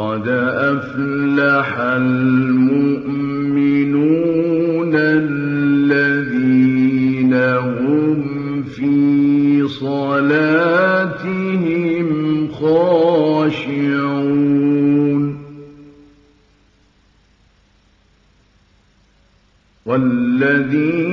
قد أفلح المؤمنون الذين هم في صلاتهم خاشعون والذين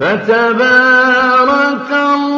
فتبارك الله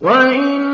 وإن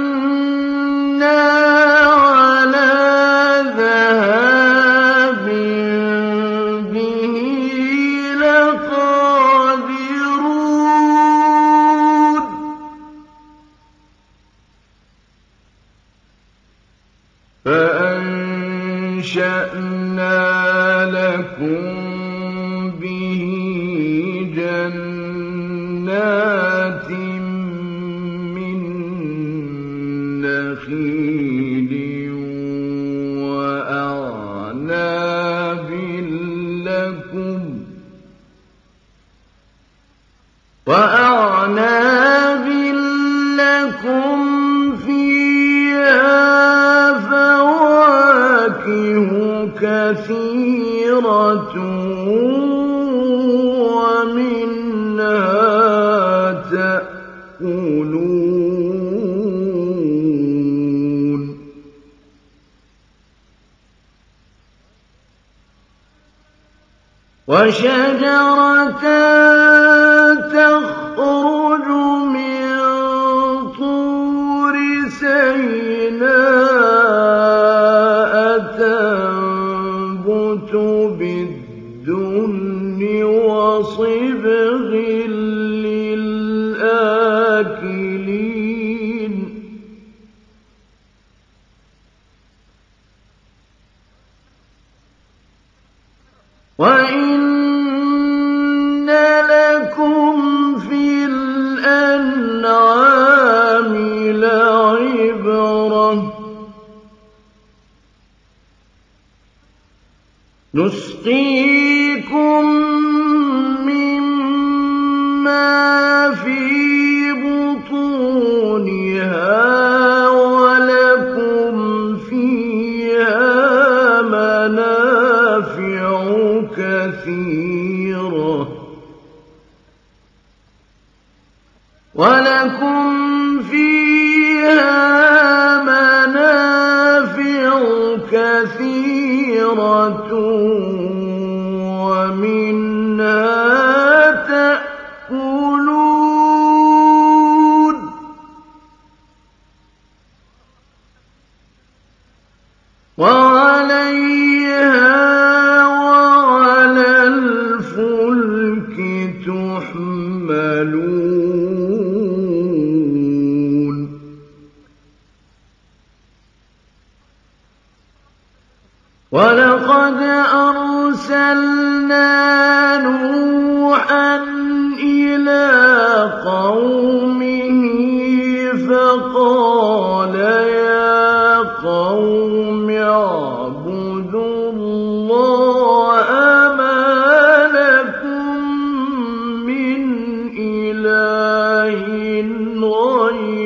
وإن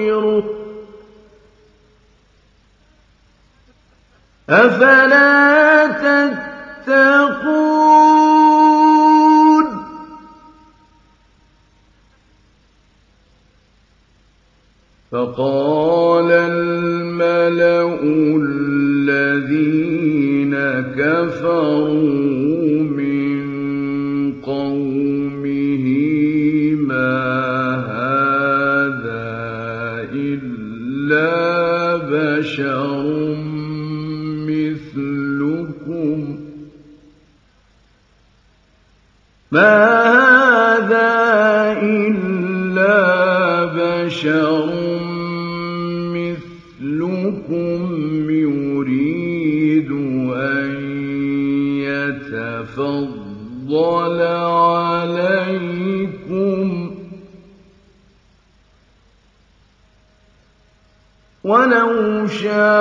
يُنذِرُهُ أفلا تتقون؟ فقال الملأ ما هذا إلا بشر مثلكم يريد أن يتفضل عليكم ولو شاء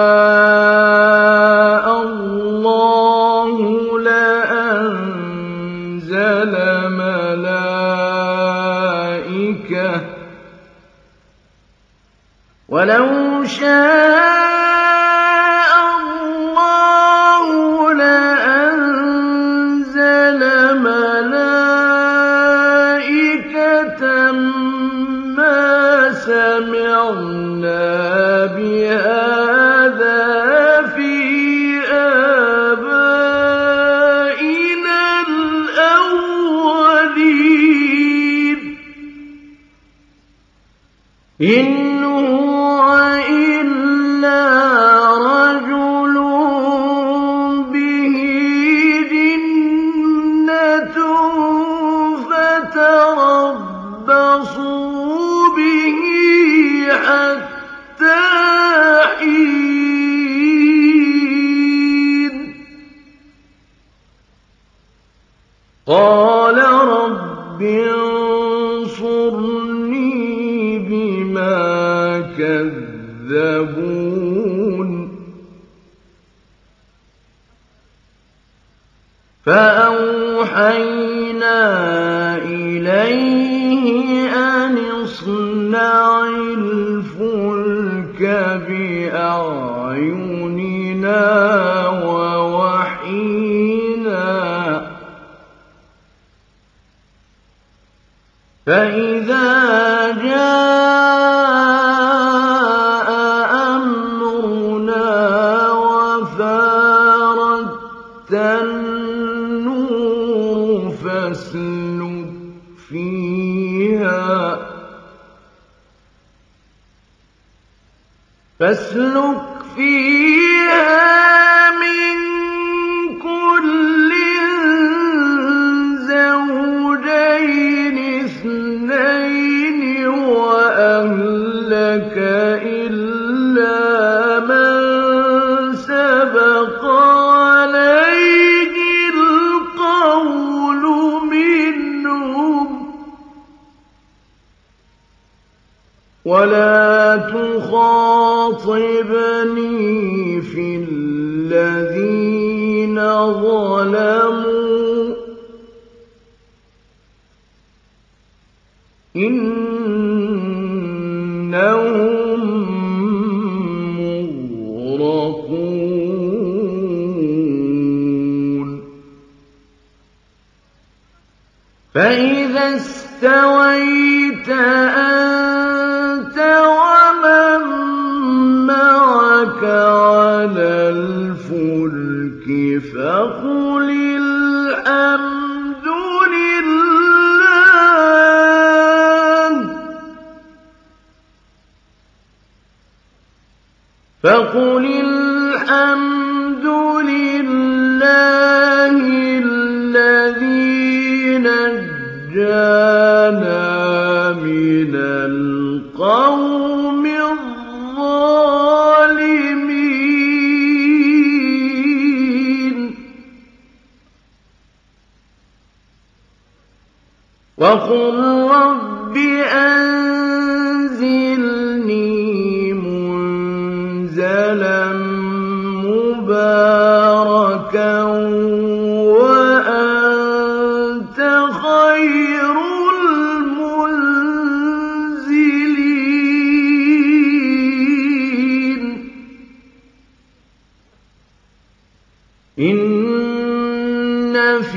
إن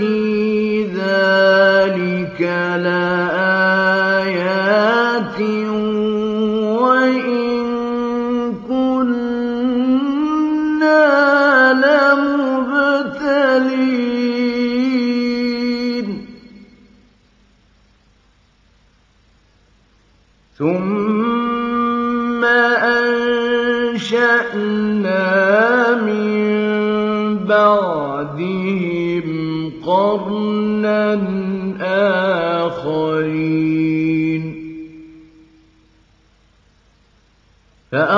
فِي ذَٰلِكَ لَآيَاتٍ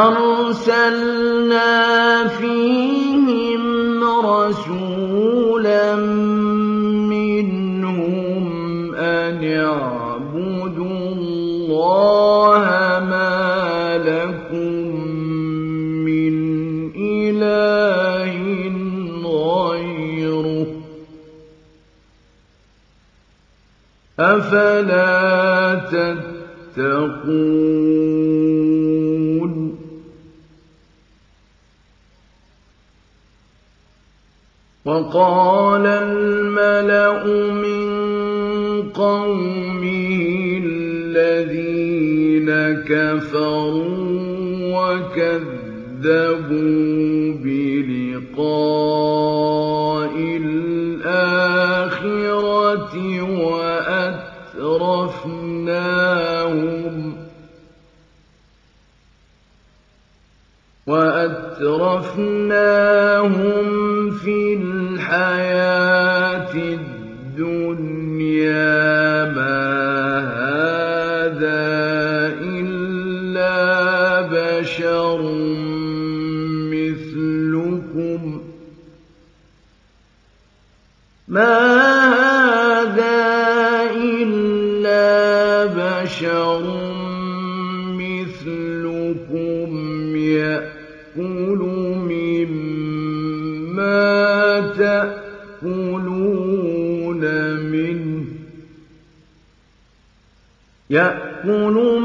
فَأَرْسَلْنَا فِيهِمْ رَسُولًا مِّنْهُمْ أَنِ اعْبُدُوا اللَّهَ مَا لَكُم مِّنْ إِلَٰهٍ غَيْرُهُ ۖ. أَفَلَا تَتَّقُونَ؟ وَقَالَ الْمَلَأُ مِن قَوْمِهِ الَّذِينَ كَفَرُوا وَكَذَّبُوا بِلِقَاءِ الْآخِرَةِ وَأَتْرَفْنَاهُمْ فِي الْحَيَاةِ الدُّنْيَا مَا هَٰذَا إِلَّا بَشَرٌ مِّثْلُكُمْ.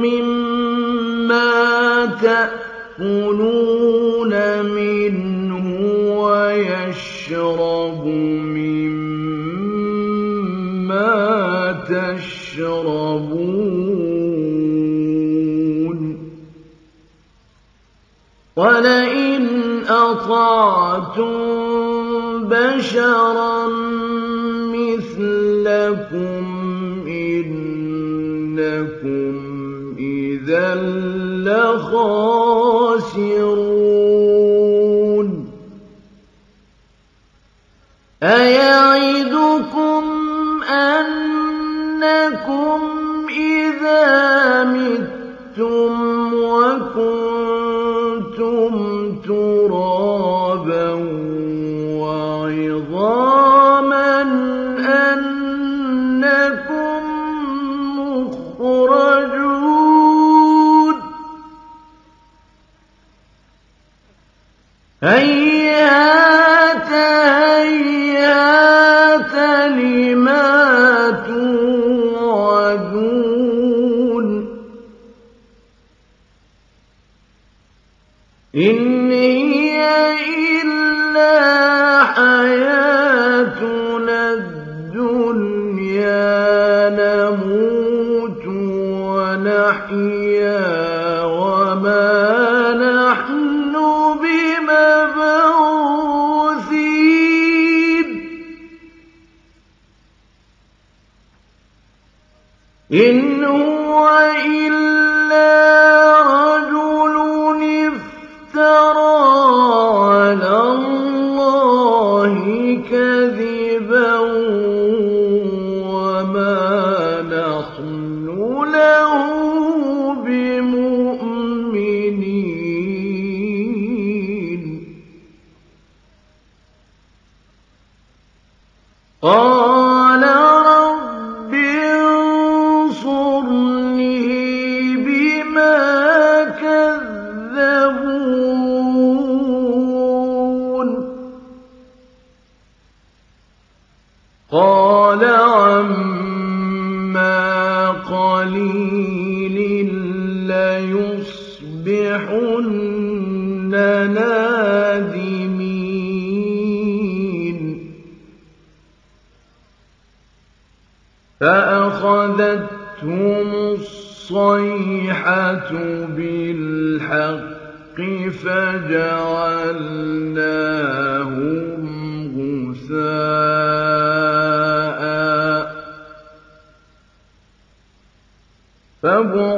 مِمَّا تَأْكُلُونَ مِنْهُ وَيَشْرَبُ مِمَّا تَشْرَبُونَ ۚ. وَلَئِنْ أَطَعْتُم بَشَرًا لَّخَاسِرُونَ أَيَعِدُكُمْ أَنَّكُمْ إِذَا مِتُّمْ وَكُنتُمْ تُرَابًا هَيْهَاتَ ليصبحن نادمين. فأخذتهم الصيحة بالحق فجعلناهم فبعد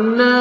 أَنَّا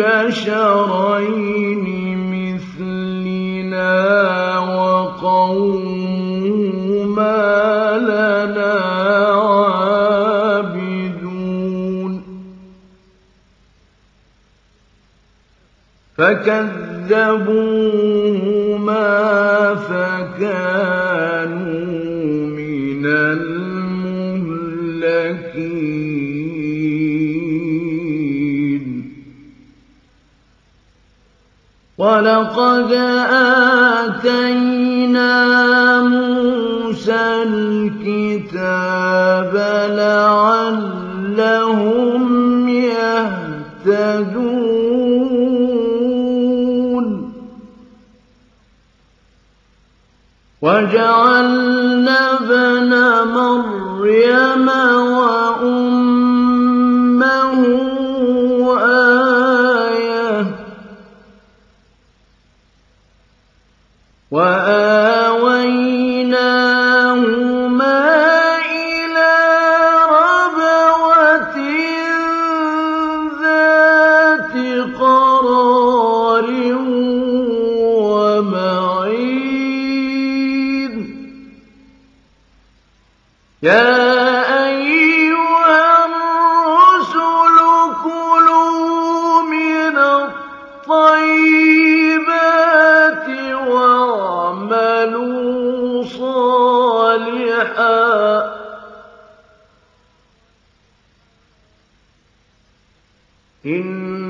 بشرين مثلنا وقوم لنا عابدون. فكذبوهما فكان وَلَقَدْ آتَيْنَا مُوسَى الْكِتَابَ لَعَلَّهُمْ يَهْتَدُونَ وَجَعَلْنَا ابْنَ مَرْيَمَ وآل إن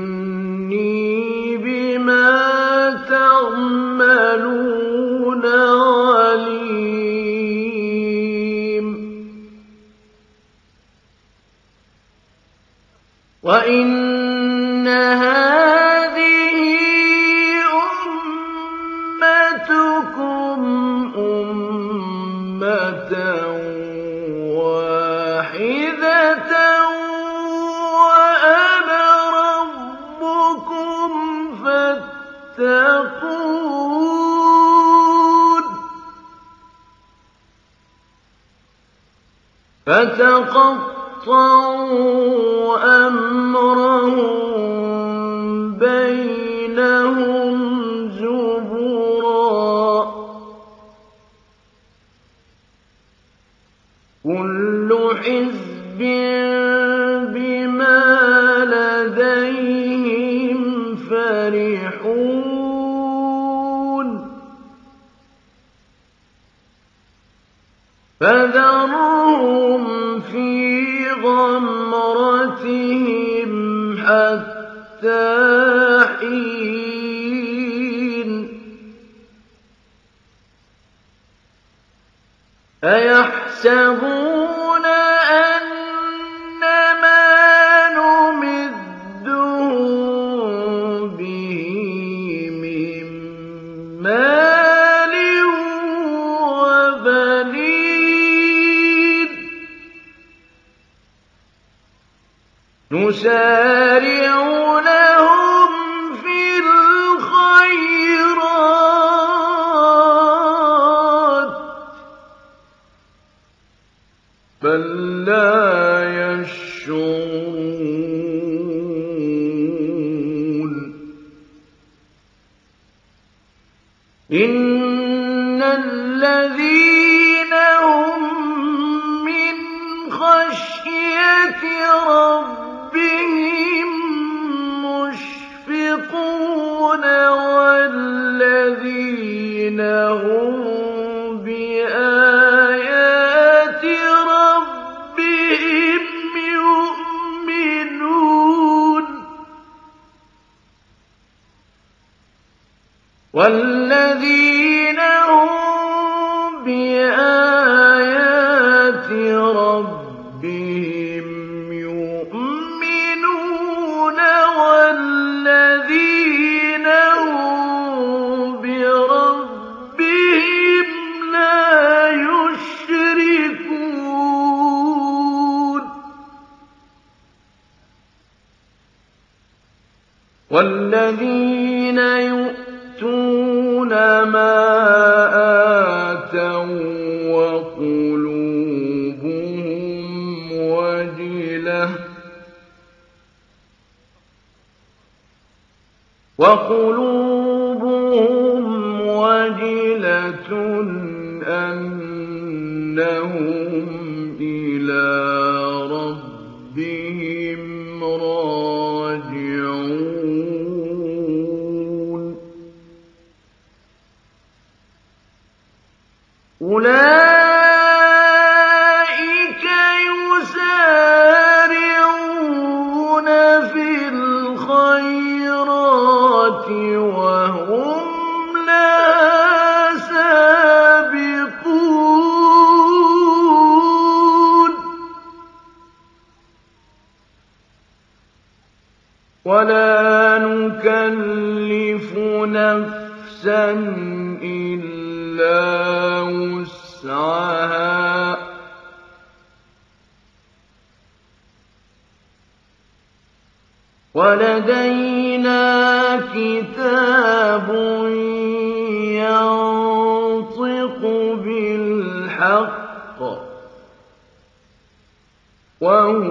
شَاءَ وقلوبهم وجلة نفسا إلا وسعها. ولدينا كتاب ينطق بالحق وهو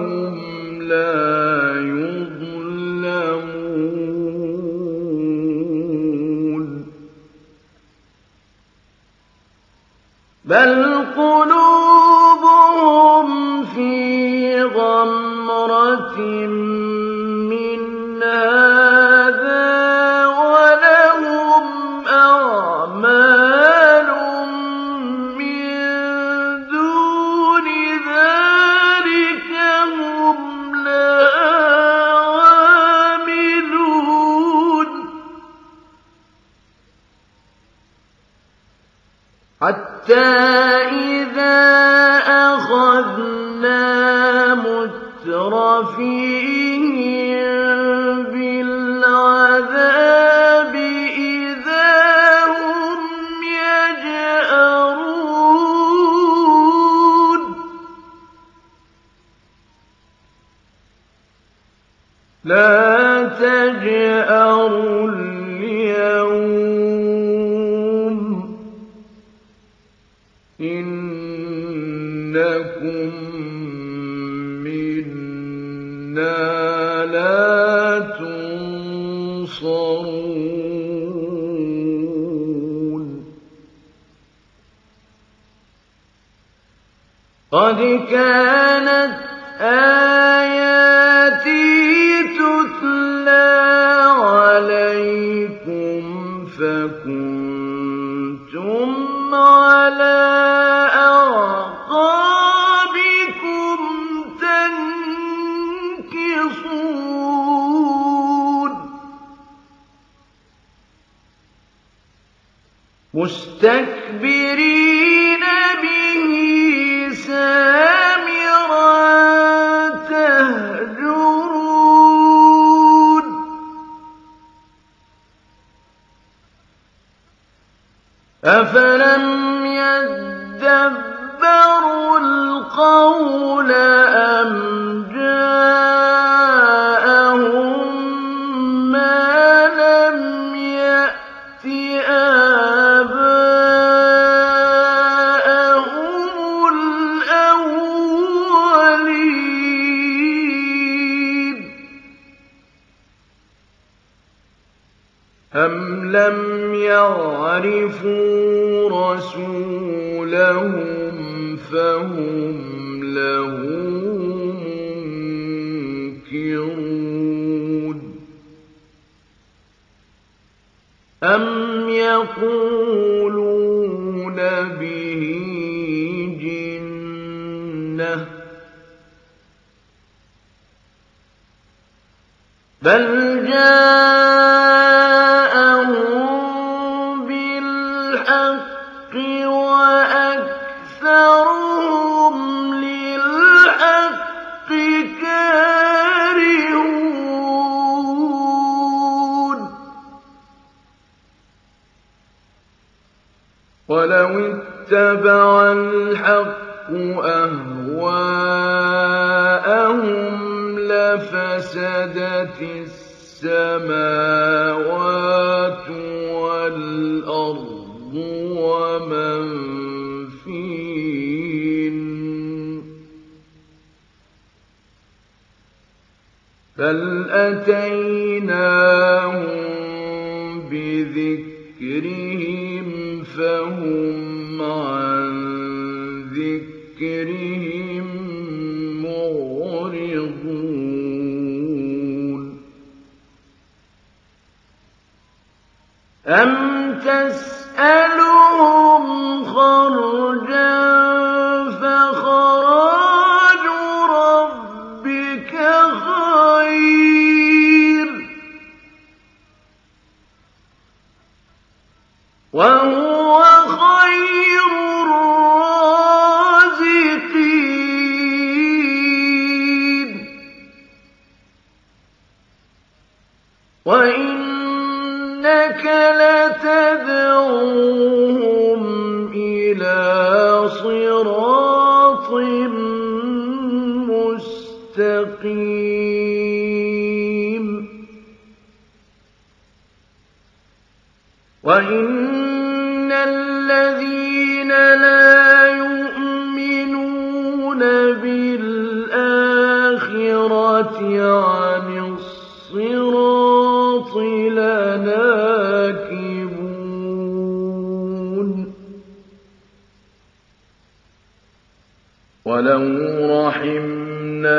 حتى أفلم يدبروا القول أم جاءهم يعرفوا رسولهم فهم له منكرون أم يقولون به جنة بل جاءهم اتبع الحق أهواءهم لفسدت السماوات والأرض ومن فيهن. بل أتيناهم بذكرهم فهم ذكرهم معرضون. أم تسألهم وإن الذين لا يؤمنون بالآخرة عن الصراط لناكبون ولو رحمناهم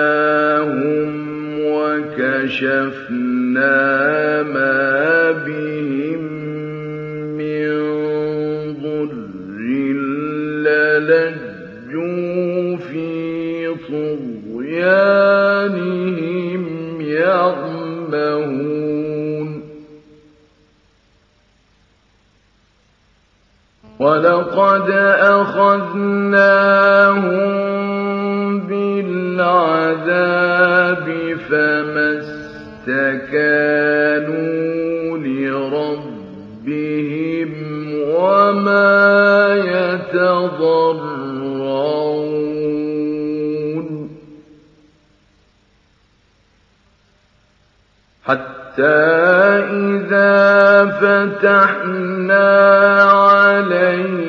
وكشفنا ما بهم للجوا في طغيانهم يعمهون. ولقد أخذناهم بالعذاب فما استكانوا يتضرعون. حتى إذا فتحنا عليهم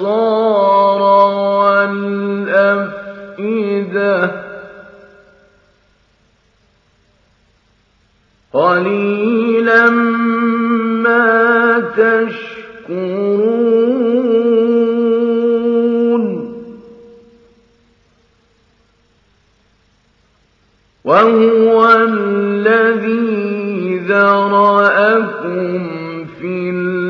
الأبصار والأفئدة. قليلا ما تشكرون. وهو الذي ذرأكم في الأرض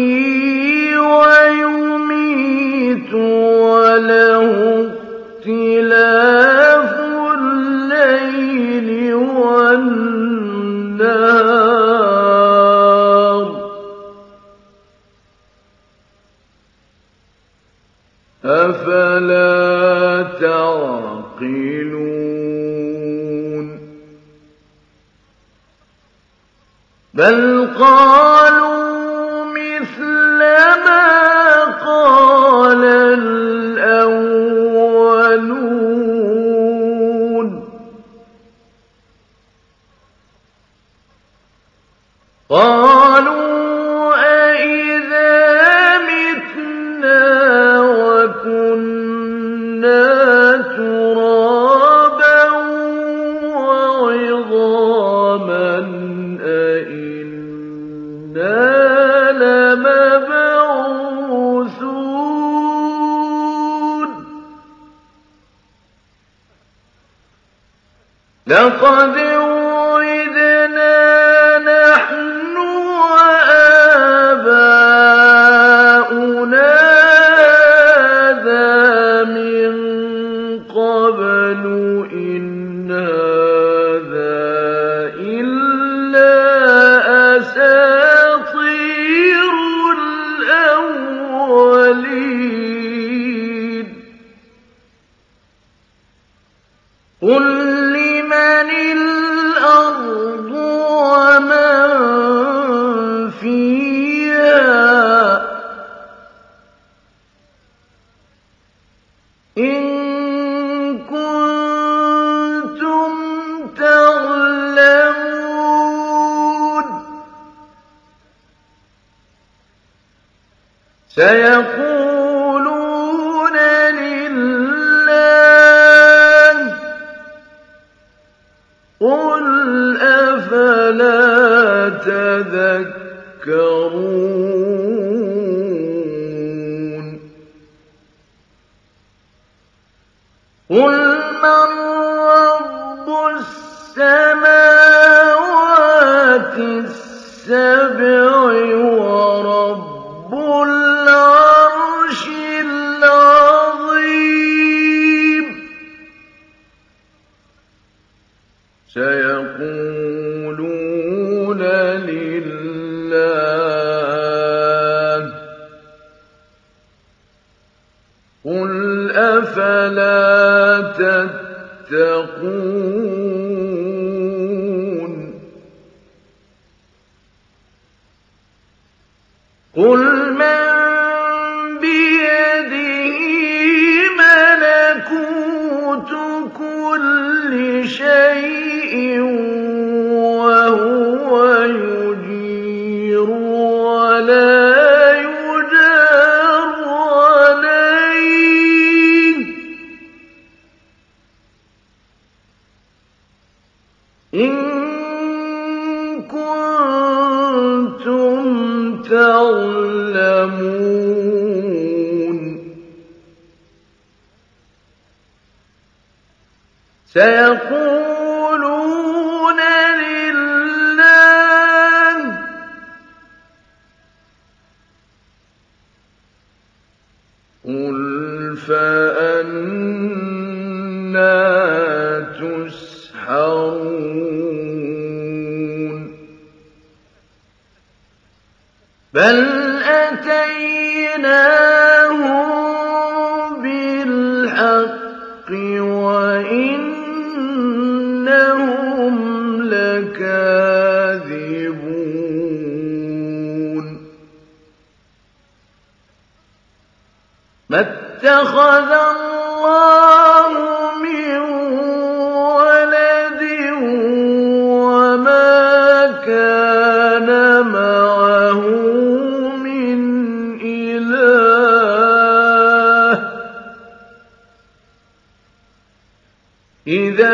بل قال قل من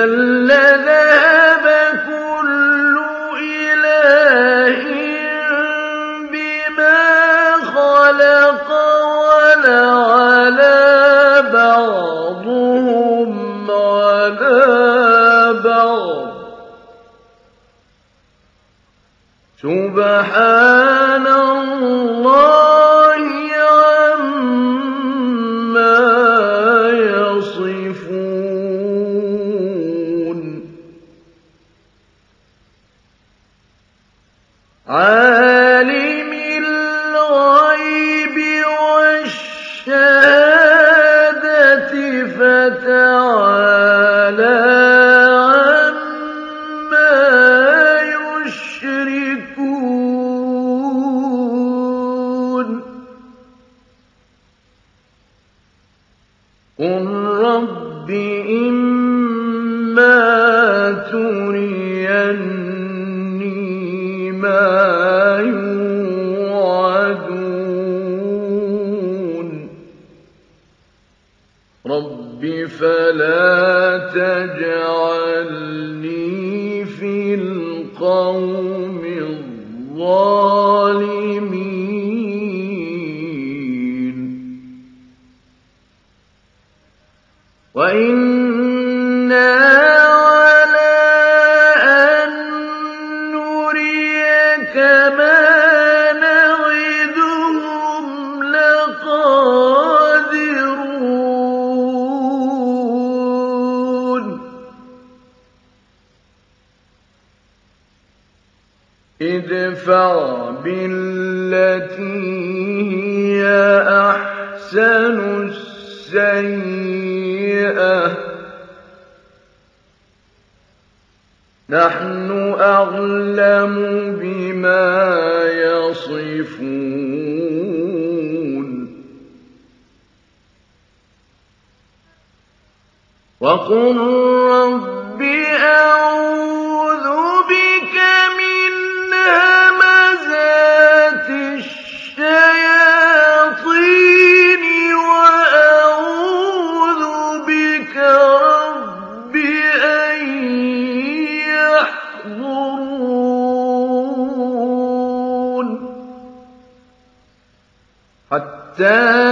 الذين ادفع هي أحسن السيئة. نحن أعلم بما يصفون. وقل رب حتى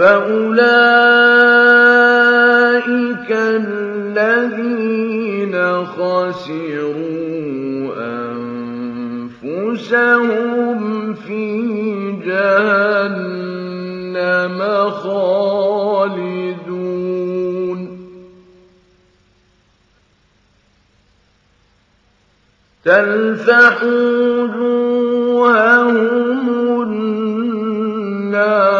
فأولئك الذين خسروا أنفسهم في جهنم خالدون تلفح وجوههم النار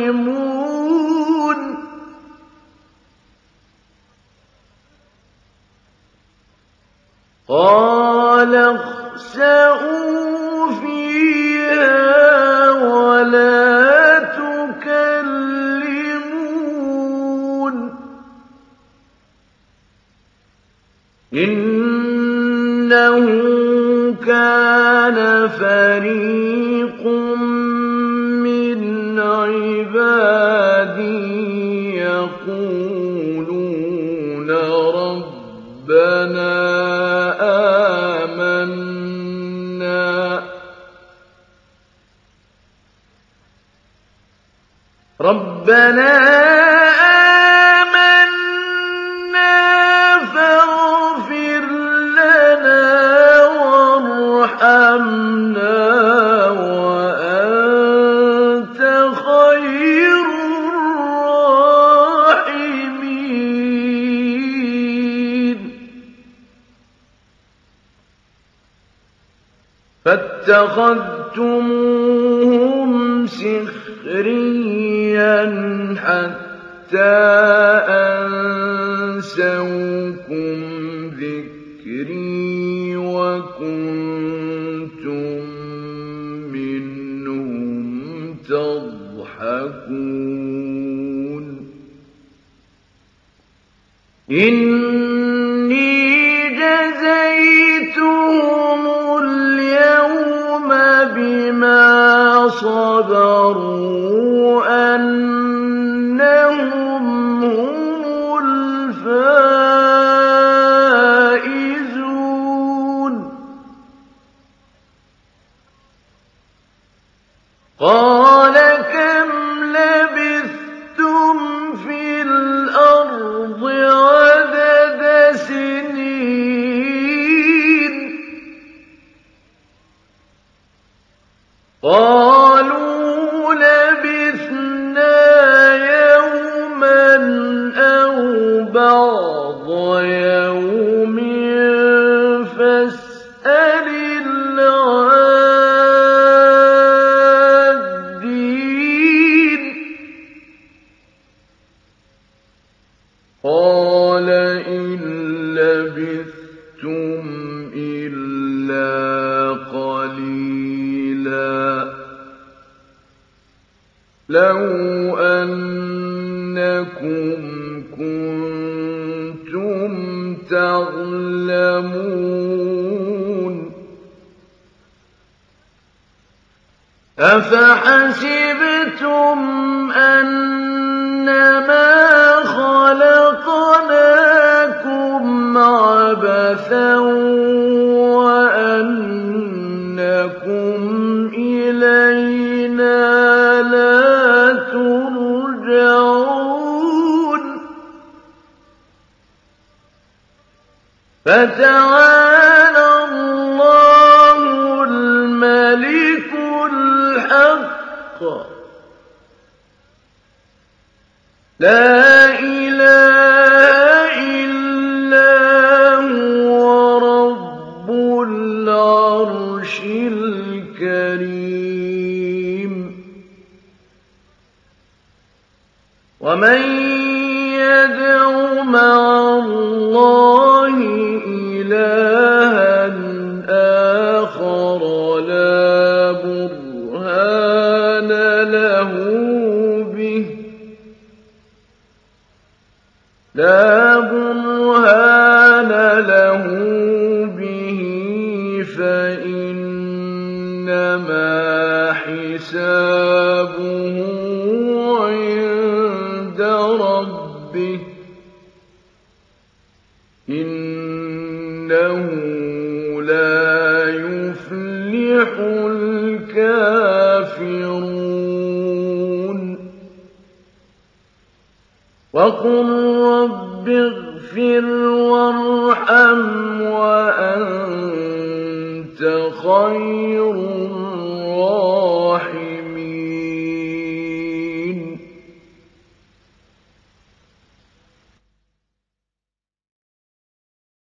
اتخذتموهم سخريا حتى أنسوكم ذكري وكنتم منهم تضحكون. صبروا أن فَتَعَالَى اللَّهُ الْمَلِكُ الْحَقُّ ۖ. لَا وقل رب اغفر وارحم